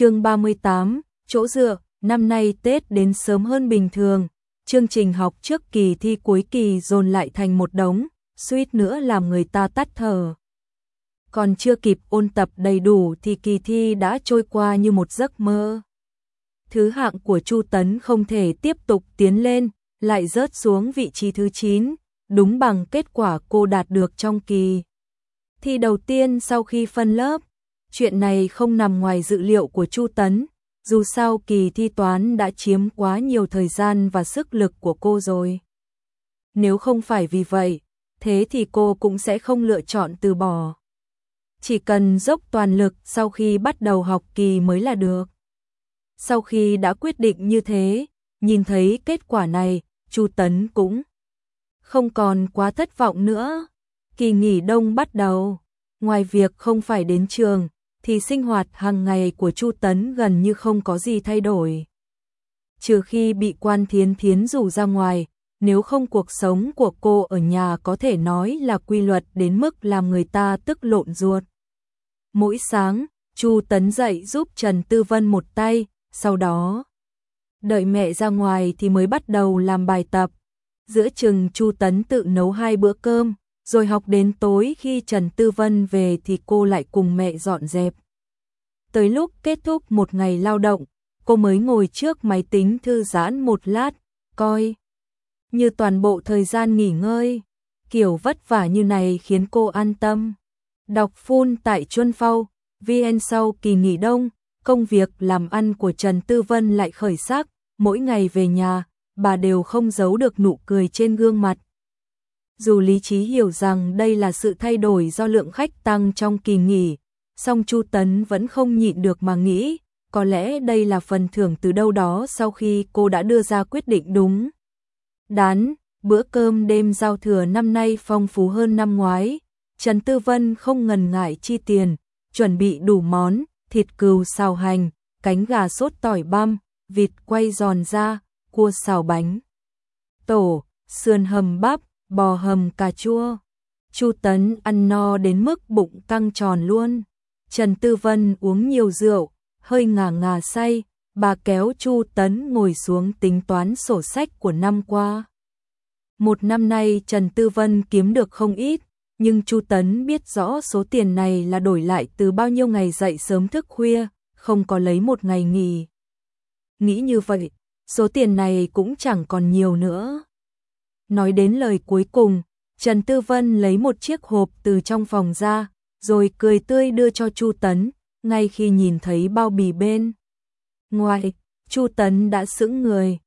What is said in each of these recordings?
chương 38, chỗ dựa, năm nay Tết đến sớm hơn bình thường, chương trình học trước kỳ thi cuối kỳ dồn lại thành một đống, suýt nữa làm người ta tắt thở. Còn chưa kịp ôn tập đầy đủ thì kỳ thi đã trôi qua như một giấc mơ. Thứ hạng của Chu Tấn không thể tiếp tục tiến lên, lại rớt xuống vị trí thứ 9, đúng bằng kết quả cô đạt được trong kỳ. Thi đầu tiên sau khi phân lớp, chuyện này không nằm ngoài dự liệu của Chu Tấn, dù sao kỳ thi toán đã chiếm quá nhiều thời gian và sức lực của cô rồi. Nếu không phải vì vậy, thế thì cô cũng sẽ không lựa chọn từ bỏ. Chỉ cần dốc toàn lực sau khi bắt đầu học kỳ mới là được. Sau khi đã quyết định như thế, nhìn thấy kết quả này, Chu Tấn cũng không còn quá thất vọng nữa. Kỳ nghỉ đông bắt đầu, ngoài việc không phải đến trường, thì sinh hoạt hàng ngày của Chu Tấn gần như không có gì thay đổi. Trừ khi bị quan thiến thiến rủ ra ngoài, nếu không cuộc sống của cô ở nhà có thể nói là quy luật đến mức làm người ta tức lộn ruột. Mỗi sáng, Chu Tấn dậy giúp Trần Tư Vân một tay, sau đó đợi mẹ ra ngoài thì mới bắt đầu làm bài tập. Giữa chừng Chu Tấn tự nấu hai bữa cơm, rồi học đến tối khi Trần Tư Vân về thì cô lại cùng mẹ dọn dẹp. Tới lúc kết thúc một ngày lao động, cô mới ngồi trước máy tính thư giãn một lát, coi như toàn bộ thời gian nghỉ ngơi. Kiểu vất vả như này khiến cô an tâm. Đọc phun tại Chuân Phâu, VN sau kỳ nghỉ đông, công việc làm ăn của Trần Tư Vân lại khởi sắc, mỗi ngày về nhà, bà đều không giấu được nụ cười trên gương mặt. Dù lý trí hiểu rằng đây là sự thay đổi do lượng khách tăng trong kỳ nghỉ, song Chu Tấn vẫn không nhịn được mà nghĩ, có lẽ đây là phần thưởng từ đâu đó sau khi cô đã đưa ra quyết định đúng. Đán, bữa cơm đêm giao thừa năm nay phong phú hơn năm ngoái, Trần Tư Vân không ngần ngại chi tiền, chuẩn bị đủ món, thịt cừu xào hành, cánh gà sốt tỏi băm, vịt quay giòn da, cua xào bánh. Tổ, sườn hầm bắp, bò hầm cà chua. Chu Tấn ăn no đến mức bụng căng tròn luôn. Trần Tư Vân uống nhiều rượu, hơi ngà ngà say, bà kéo Chu Tấn ngồi xuống tính toán sổ sách của năm qua. Một năm nay Trần Tư Vân kiếm được không ít, nhưng Chu Tấn biết rõ số tiền này là đổi lại từ bao nhiêu ngày dậy sớm thức khuya, không có lấy một ngày nghỉ. Nghĩ như vậy, số tiền này cũng chẳng còn nhiều nữa. Nói đến lời cuối cùng, Trần Tư Vân lấy một chiếc hộp từ trong phòng ra, rồi cười tươi đưa cho Chu Tấn, ngay khi nhìn thấy bao bì bên. Ngoài, Chu Tấn đã sững người.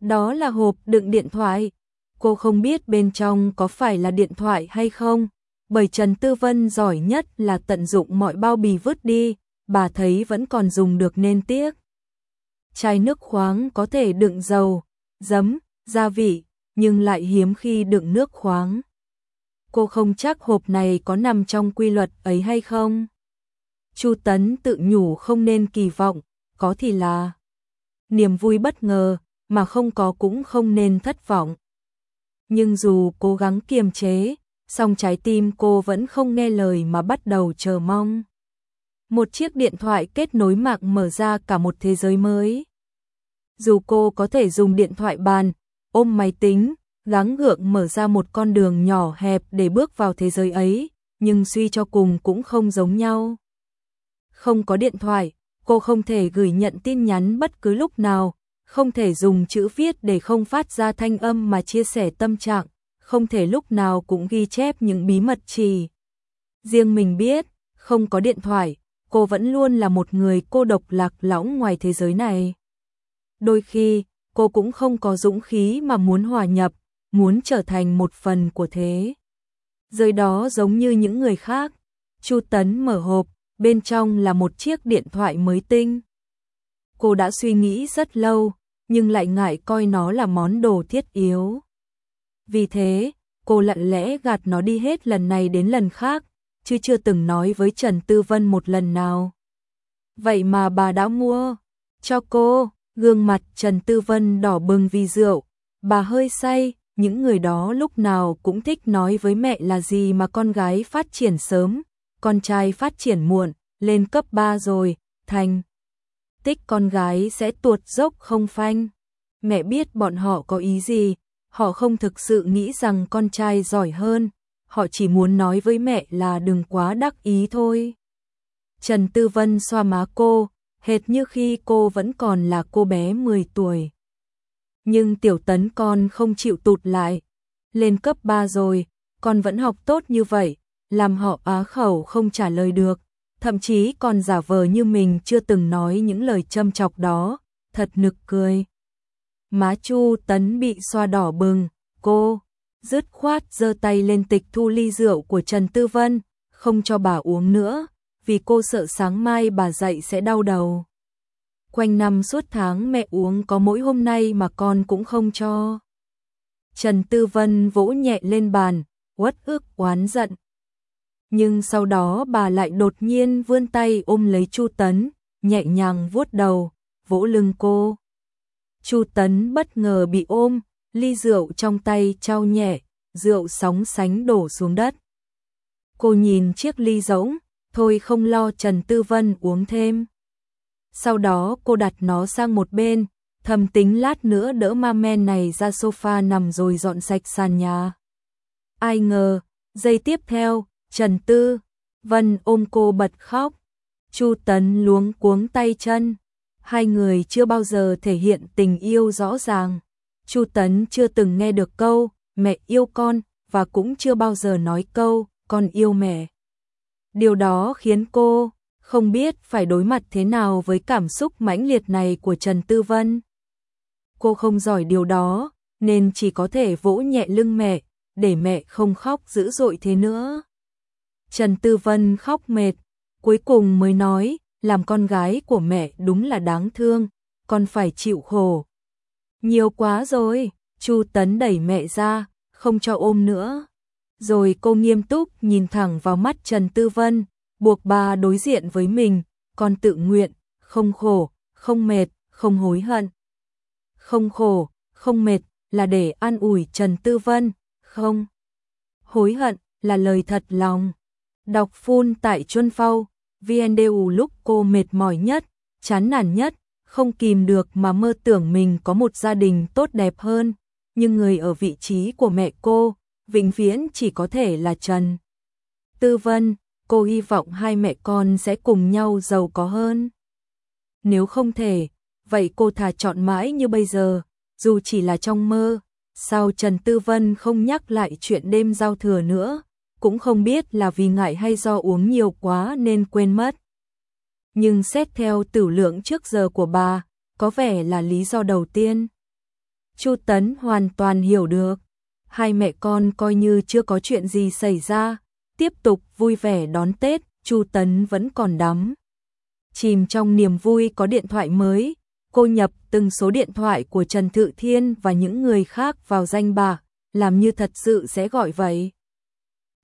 Đó là hộp đựng điện thoại. Cô không biết bên trong có phải là điện thoại hay không, bởi Trần Tư Vân giỏi nhất là tận dụng mọi bao bì vứt đi, bà thấy vẫn còn dùng được nên tiếc. Chai nước khoáng có thể đựng dầu, giấm, gia vị, nhưng lại hiếm khi đựng nước khoáng. Cô không chắc hộp này có nằm trong quy luật ấy hay không. Chu Tấn tự nhủ không nên kỳ vọng, có thì là niềm vui bất ngờ, mà không có cũng không nên thất vọng. Nhưng dù cố gắng kiềm chế, song trái tim cô vẫn không nghe lời mà bắt đầu chờ mong. Một chiếc điện thoại kết nối mạng mở ra cả một thế giới mới. Dù cô có thể dùng điện thoại bàn, ôm máy tính, gắng gượng mở ra một con đường nhỏ hẹp để bước vào thế giới ấy, nhưng suy cho cùng cũng không giống nhau. Không có điện thoại, cô không thể gửi nhận tin nhắn bất cứ lúc nào, không thể dùng chữ viết để không phát ra thanh âm mà chia sẻ tâm trạng, không thể lúc nào cũng ghi chép những bí mật chỉ. Riêng mình biết, không có điện thoại, cô vẫn luôn là một người cô độc lạc lõng ngoài thế giới này. Đôi khi, cô cũng không có dũng khí mà muốn hòa nhập, muốn trở thành một phần của thế. Giới đó giống như những người khác. Chu Tấn mở hộp, bên trong là một chiếc điện thoại mới tinh. Cô đã suy nghĩ rất lâu, nhưng lại ngại coi nó là món đồ thiết yếu. Vì thế, cô lặng lẽ gạt nó đi hết lần này đến lần khác, chứ chưa từng nói với Trần Tư Vân một lần nào. Vậy mà bà đã mua cho cô, gương mặt Trần Tư Vân đỏ bừng vì rượu, bà hơi say, những người đó lúc nào cũng thích nói với mẹ là gì mà con gái phát triển sớm, con trai phát triển muộn, lên cấp 3 rồi, thành tích con gái sẽ tuột dốc không phanh. Mẹ biết bọn họ có ý gì, họ không thực sự nghĩ rằng con trai giỏi hơn, họ chỉ muốn nói với mẹ là đừng quá đắc ý thôi. Trần Tư Vân xoa má cô, hệt như khi cô vẫn còn là cô bé 10 tuổi. Nhưng tiểu tấn con không chịu tụt lại. Lên cấp 3 rồi, con vẫn học tốt như vậy, làm họ á khẩu không trả lời được, thậm chí còn giả vờ như mình chưa từng nói những lời châm chọc đó, thật nực cười. Má Chu Tấn bị xoa đỏ bừng, cô dứt khoát giơ tay lên tịch thu ly rượu của Trần Tư Vân, không cho bà uống nữa, vì cô sợ sáng mai bà dậy sẽ đau đầu. Quanh năm suốt tháng mẹ uống có mỗi hôm nay mà con cũng không cho. Trần Tư Vân vỗ nhẹ lên bàn, uất ức oán giận. Nhưng sau đó bà lại đột nhiên vươn tay ôm lấy Chu Tấn, nhẹ nhàng vuốt đầu, vỗ lưng cô. Chu Tấn bất ngờ bị ôm, ly rượu trong tay trao nhẹ, rượu sóng sánh đổ xuống đất. Cô nhìn chiếc ly rỗng, thôi không lo Trần Tư Vân uống thêm. Sau đó cô đặt nó sang một bên, thầm tính lát nữa đỡ ma men này ra sofa nằm rồi dọn sạch sàn nhà. Ai ngờ, giây tiếp theo, Trần Tư, Vân ôm cô bật khóc. Chu Tấn luống cuống tay chân. Hai người chưa bao giờ thể hiện tình yêu rõ ràng. Chu Tấn chưa từng nghe được câu mẹ yêu con và cũng chưa bao giờ nói câu con yêu mẹ. Điều đó khiến cô không biết phải đối mặt thế nào với cảm xúc mãnh liệt này của Trần Tư Vân. Cô không giỏi điều đó, nên chỉ có thể vỗ nhẹ lưng mẹ, để mẹ không khóc dữ dội thế nữa. Trần Tư Vân khóc mệt, cuối cùng mới nói, làm con gái của mẹ đúng là đáng thương, con phải chịu khổ. Nhiều quá rồi, Chu Tấn đẩy mẹ ra, không cho ôm nữa. Rồi cô nghiêm túc nhìn thẳng vào mắt Trần Tư Vân, buộc bà đối diện với mình, con tự nguyện, không khổ, không mệt, không hối hận. Không khổ, không mệt là để an ủi Trần Tư Vân, không. Hối hận là lời thật lòng. Đọc phun tại Chuân Phâu, VNDU lúc cô mệt mỏi nhất, chán nản nhất, không kìm được mà mơ tưởng mình có một gia đình tốt đẹp hơn, nhưng người ở vị trí của mẹ cô, vĩnh viễn chỉ có thể là Trần. Tư Vân, cô hy vọng hai mẹ con sẽ cùng nhau giàu có hơn. Nếu không thể, vậy cô thà chọn mãi như bây giờ, dù chỉ là trong mơ. Sao Trần Tư Vân không nhắc lại chuyện đêm giao thừa nữa, cũng không biết là vì ngại hay do uống nhiều quá nên quên mất. Nhưng xét theo tử lượng trước giờ của bà, có vẻ là lý do đầu tiên. Chu Tấn hoàn toàn hiểu được, hai mẹ con coi như chưa có chuyện gì xảy ra, tiếp tục vui vẻ đón Tết, Chu Tấn vẫn còn đắm. Chìm trong niềm vui có điện thoại mới, cô nhập từng số điện thoại của Trần Thự Thiên và những người khác vào danh bạc, làm như thật sự sẽ gọi vậy.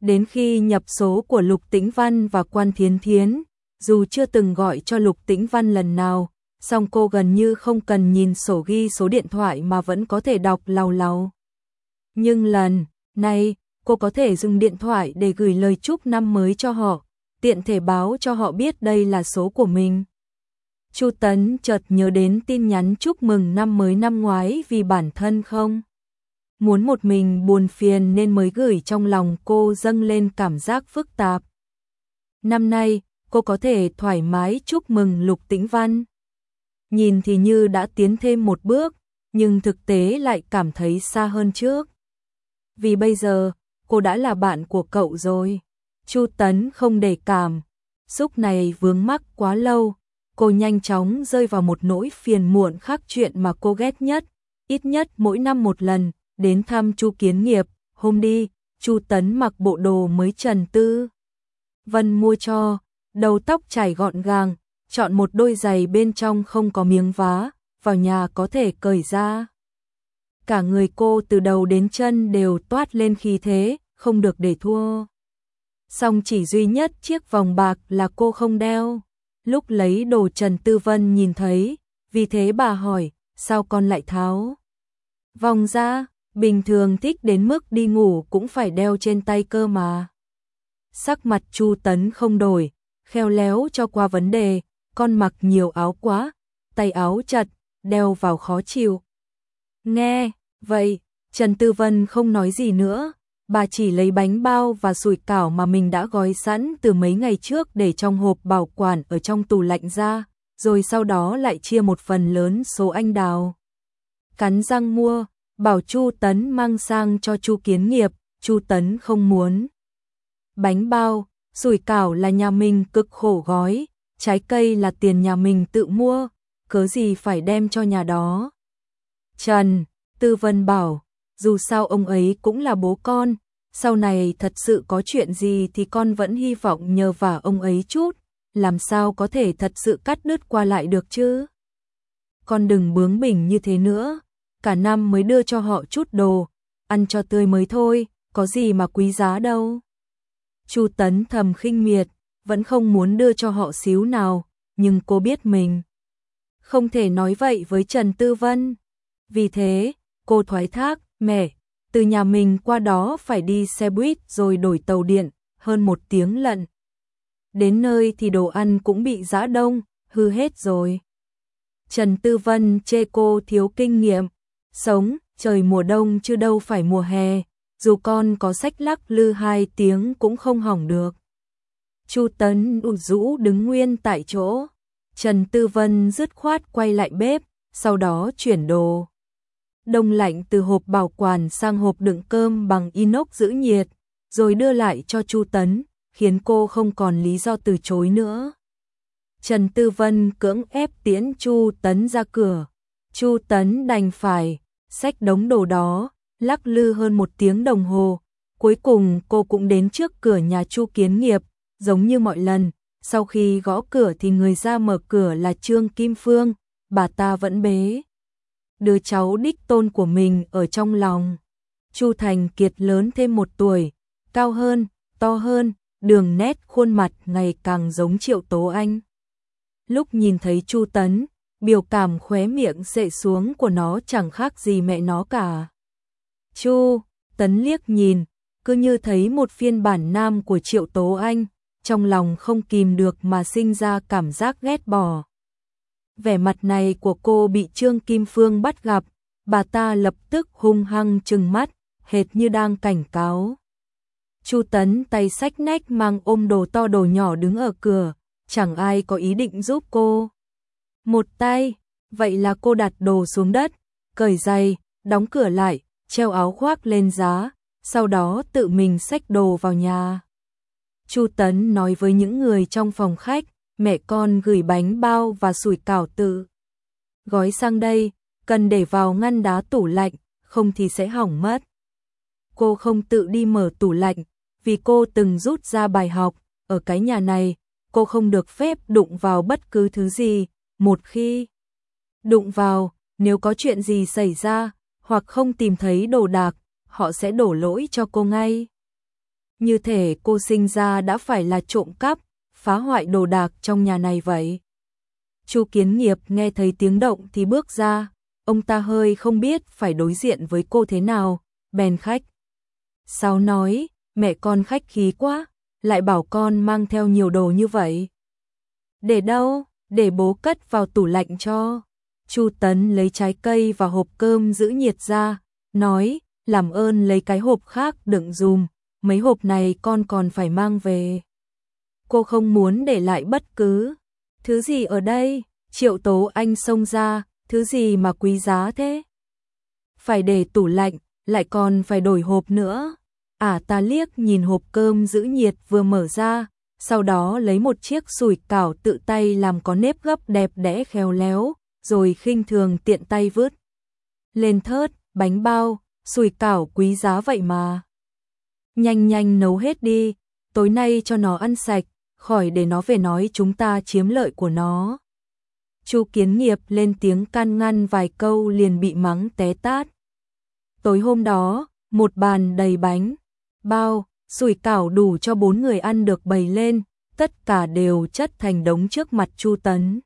Đến khi nhập số của Lục Tĩnh Văn và Quan Thiến Thiến, dù chưa từng gọi cho Lục Tĩnh Văn lần nào, song cô gần như không cần nhìn sổ ghi số điện thoại mà vẫn có thể đọc lau lau. Nhưng lần này, cô có thể dùng điện thoại để gửi lời chúc năm mới cho họ, tiện thể báo cho họ biết đây là số của mình. Chu Tấn chợt nhớ đến tin nhắn chúc mừng năm mới năm ngoái vì bản thân không. Muốn một mình buồn phiền nên mới gửi trong lòng cô dâng lên cảm giác phức tạp. Năm nay, cô có thể thoải mái chúc mừng Lục Tĩnh Văn. Nhìn thì như đã tiến thêm một bước, nhưng thực tế lại cảm thấy xa hơn trước. Vì bây giờ, cô đã là bạn của cậu rồi. Chu Tấn không để cảm, xúc này vướng mắc quá lâu, cô nhanh chóng rơi vào một nỗi phiền muộn khác chuyện mà cô ghét nhất, ít nhất mỗi năm một lần, đến thăm Chu Kiến Nghiệp, hôm đi, Chu Tấn mặc bộ đồ mới Trần Tư. Vân mua cho, đầu tóc chải gọn gàng, chọn một đôi giày bên trong không có miếng vá, vào nhà có thể cởi ra. Cả người cô từ đầu đến chân đều toát lên khí thế, không được để thua. Song chỉ duy nhất chiếc vòng bạc là cô không đeo. Lúc lấy đồ Trần Tư Vân nhìn thấy, vì thế bà hỏi, sao con lại tháo? Vòng ra, bình thường thích đến mức đi ngủ cũng phải đeo trên tay cơ mà. Sắc mặt Chu Tấn không đổi, khéo léo cho qua vấn đề, con mặc nhiều áo quá, tay áo chặt, đeo vào khó chịu. Nghe, vậy, Trần Tư Vân không nói gì nữa, bà chỉ lấy bánh bao và sủi cảo mà mình đã gói sẵn từ mấy ngày trước để trong hộp bảo quản ở trong tủ lạnh ra, rồi sau đó lại chia một phần lớn số anh đào. Cắn răng mua, bảo Chu Tấn mang sang cho Chu Kiến Nghiệp, Chu Tấn không muốn. Bánh bao, sủi cảo là nhà mình cực khổ gói, trái cây là tiền nhà mình tự mua, cớ gì phải đem cho nhà đó. Trần, Tư Vân bảo, dù sao ông ấy cũng là bố con, sau này thật sự có chuyện gì thì con vẫn hy vọng nhờ vả ông ấy chút, làm sao có thể thật sự cắt đứt qua lại được chứ. Con đừng bướng bỉnh như thế nữa, cả năm mới đưa cho họ chút đồ, ăn cho tươi mới thôi, có gì mà quý giá đâu. Chu Tấn thầm khinh miệt, vẫn không muốn đưa cho họ xíu nào, nhưng cô biết mình không thể nói vậy với Trần Tư Vân. Vì thế, cô thoái thác, mẹ, từ nhà mình qua đó phải đi xe buýt rồi đổi tàu điện, hơn một tiếng lận. Đến nơi thì đồ ăn cũng bị giã đông, hư hết rồi. Trần Tư Vân chê cô thiếu kinh nghiệm, sống, trời mùa đông chứ đâu phải mùa hè, dù con có sách lắc lư hai tiếng cũng không hỏng được. Chu Tấn ủ rũ đứng nguyên tại chỗ. Trần Tư Vân dứt khoát quay lại bếp, sau đó chuyển đồ. Đông lạnh từ hộp bảo quản sang hộp đựng cơm bằng inox giữ nhiệt, rồi đưa lại cho Chu Tấn, khiến cô không còn lý do từ chối nữa. Trần Tư Vân cưỡng ép tiễn Chu Tấn ra cửa. Chu Tấn đành phải xách đống đồ đó, lắc lư hơn một tiếng đồng hồ. Cuối cùng cô cũng đến trước cửa nhà Chu Kiến Nghiệp, giống như mọi lần, sau khi gõ cửa thì người ra mở cửa là Trương Kim Phương, bà ta vẫn bế. Đứa cháu đích tôn của mình ở trong lòng. Chu Thành Kiệt lớn thêm một tuổi, cao hơn, to hơn, đường nét khuôn mặt ngày càng giống Triệu Tố Anh. Lúc nhìn thấy Chu Tấn, biểu cảm khóe miệng sệ xuống của nó chẳng khác gì mẹ nó cả. Chu, Tấn liếc nhìn, cứ như thấy một phiên bản nam của Triệu Tố Anh, trong lòng không kìm được mà sinh ra cảm giác ghét bỏ. Vẻ mặt này của cô bị Trương Kim Phương bắt gặp, bà ta lập tức hung hăng trừng mắt, hệt như đang cảnh cáo. Chu Tấn tay sách nách mang ôm đồ to đồ nhỏ đứng ở cửa, chẳng ai có ý định giúp cô. Một tay, vậy là cô đặt đồ xuống đất, cởi giày, đóng cửa lại, treo áo khoác lên giá, sau đó tự mình xách đồ vào nhà. Chu Tấn nói với những người trong phòng khách, mẹ con gửi bánh bao và sủi cảo tự. Gói sang đây, cần để vào ngăn đá tủ lạnh, không thì sẽ hỏng mất. Cô không tự đi mở tủ lạnh, vì cô từng rút ra bài học, ở cái nhà này, cô không được phép đụng vào bất cứ thứ gì, một khi đụng vào, nếu có chuyện gì xảy ra, hoặc không tìm thấy đồ đạc, họ sẽ đổ lỗi cho cô ngay. Như thể cô sinh ra đã phải là trộm cắp, phá hoại đồ đạc trong nhà này vậy. Chu Kiến Nghiệp nghe thấy tiếng động thì bước ra, ông ta hơi không biết phải đối diện với cô thế nào, bèn khách. Sao nói, mẹ con khách khí quá, lại bảo con mang theo nhiều đồ như vậy. Để đâu, để bố cất vào tủ lạnh cho. Chu Tấn lấy trái cây và hộp cơm giữ nhiệt ra, nói, làm ơn lấy cái hộp khác đựng dùm, mấy hộp này con còn phải mang về. Cô không muốn để lại bất cứ thứ gì ở đây, triệu tố anh xông ra, thứ gì mà quý giá thế? Phải để tủ lạnh, lại còn phải đổi hộp nữa. À ta liếc nhìn hộp cơm giữ nhiệt vừa mở ra, sau đó lấy một chiếc sủi cảo tự tay làm có nếp gấp đẹp đẽ khéo léo, rồi khinh thường tiện tay vứt. Lên thớt, bánh bao, sủi cảo quý giá vậy mà. Nhanh nhanh nấu hết đi, tối nay cho nó ăn sạch, khỏi để nó về nói chúng ta chiếm lợi của nó. Chu Kiến Nghiệp lên tiếng can ngăn vài câu liền bị mắng té tát. Tối hôm đó, một bàn đầy bánh, bao, sủi cảo đủ cho bốn người ăn được bày lên, tất cả đều chất thành đống trước mặt Chu Tấn.